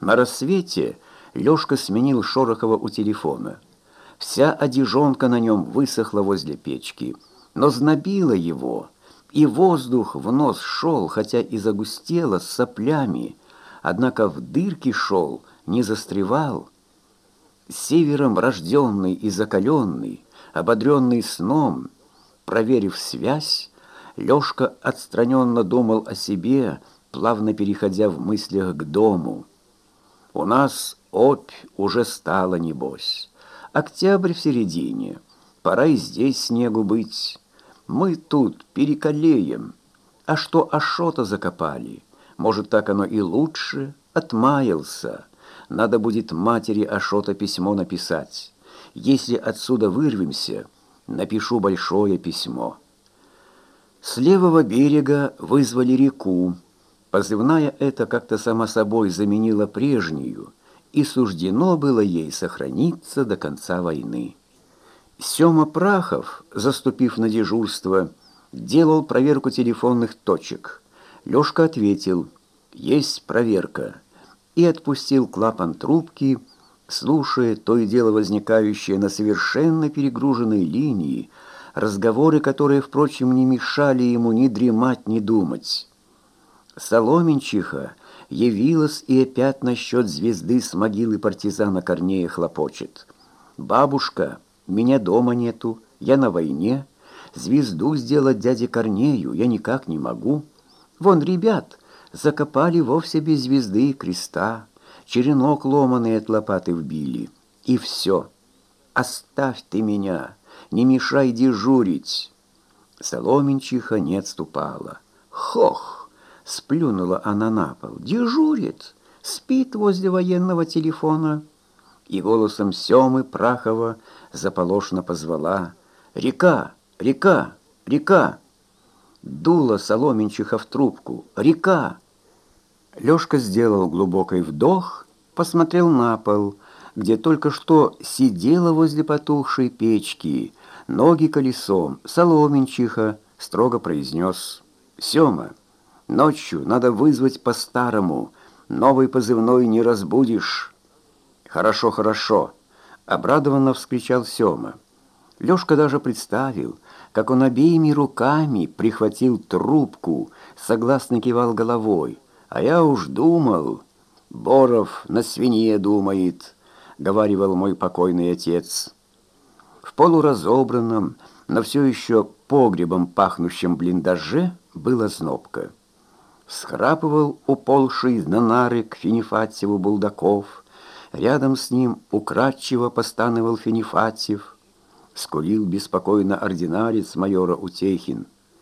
На рассвете Лёшка сменил Шорохова у телефона. Вся одежонка на нем высохла возле печки, но знобило его, и воздух в нос шел, хотя и загустело с соплями, однако в дырки шел, не застревал. Севером рожденный и закаленный, ободренный сном, проверив связь, Лёшка отстраненно думал о себе, плавно переходя в мыслях к дому. «У нас опь уже стала, небось. Октябрь в середине. Пора и здесь снегу быть. Мы тут перекалеем. А что Ашота закопали? Может, так оно и лучше? Отмаялся. Надо будет матери Ашота письмо написать. Если отсюда вырвемся, напишу большое письмо». С левого берега вызвали реку. Позывная эта как-то сама собой заменила прежнюю, и суждено было ей сохраниться до конца войны. Сёма Прахов, заступив на дежурство, делал проверку телефонных точек. Лёшка ответил «Есть проверка» и отпустил клапан трубки, слушая то и дело возникающее на совершенно перегруженной линии, разговоры, которые, впрочем, не мешали ему ни дремать, ни думать. Соломенчиха явилась и опять насчет звезды с могилы партизана Корнея хлопочет. «Бабушка, меня дома нету, я на войне, звезду сделать дяде Корнею я никак не могу. Вон, ребят, закопали вовсе без звезды и креста, черенок ломаный от лопаты вбили, и все. Оставь ты меня!» не мешай дежурить». Соломенчиха не отступала. «Хох!» — сплюнула она на пол. «Дежурит, спит возле военного телефона». И голосом Семы Прахова заполошно позвала «Река! Река! Река!» Дула Соломенчиха в трубку «Река!» Лёшка сделал глубокий вдох, посмотрел на пол, где только что сидела возле потухшей печки, ноги колесом, соломенчиха, строго произнес «Сема, ночью надо вызвать по-старому, новый позывной не разбудишь». «Хорошо, хорошо», — обрадованно вскричал Сема. Лёшка даже представил, как он обеими руками прихватил трубку, согласно кивал головой. «А я уж думал, Боров на свинье думает», — говаривал мой покойный отец полуразобранном, но все еще погребом пахнущем блиндаже была знобка. Схрапывал уползший на нары к Финифатьеву Булдаков. Рядом с ним украдчиво постанывал Финифатьев. Скурил беспокойно ординарец майора Утехин.